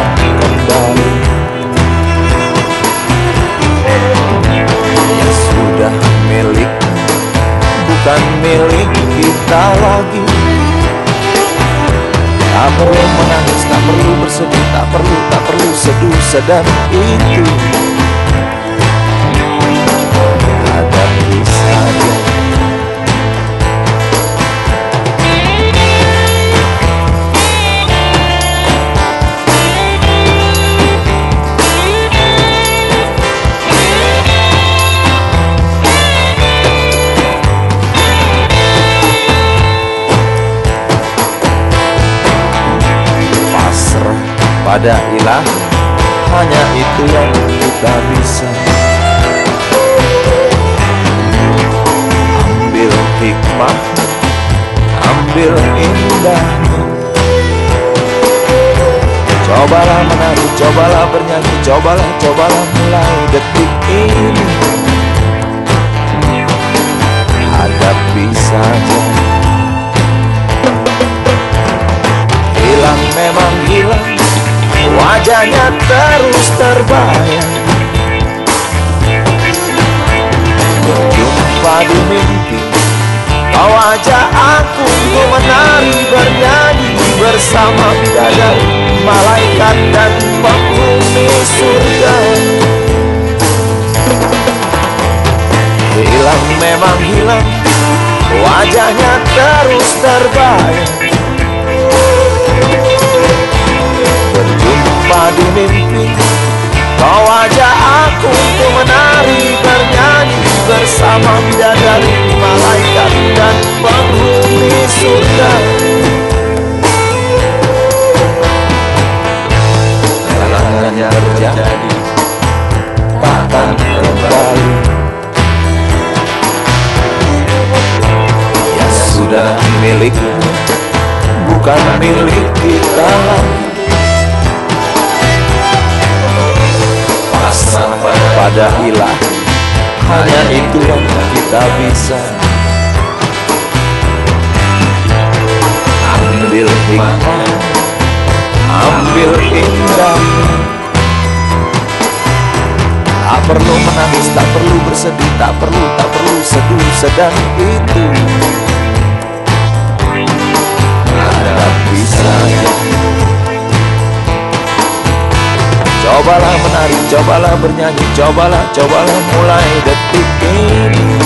kembali Yang sudah milik Bukan milik kita lagi. Tak perlu menangis, tak perlu bersedih Tak perlu, tak perlu seduh sedang itu. Pada ilah hanya itu yang kita bisa. Ambil hikmah ambil indah cobalah menari cobalah bernyanyi cobalah cobalah mulai detik ini Wajahnya terus terbayang Berjumpa di mimpi Kau ajak aku untuk menari bernyanyi Bersama bidadari Malaikat dan penghuni surga. Hilang memang hilang Wajahnya terus terbayang bersama bidadari Malaikat dan penghuni surga. Segalanya terjadi Takkan kembali. Ya sudah milikmu Bukan milik kita. Pasrah pada ilah Hanya itu yang kita bisa. Ambil hikmah Ambil indah Tak perlu menangis, tak perlu bersedih Tak perlu, tak perlu seduh sedang itu. Hadapi saja Cobalah cobalah bernyanyi, cobalah, cobalah mulai detik ini.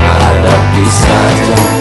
Hadapi saja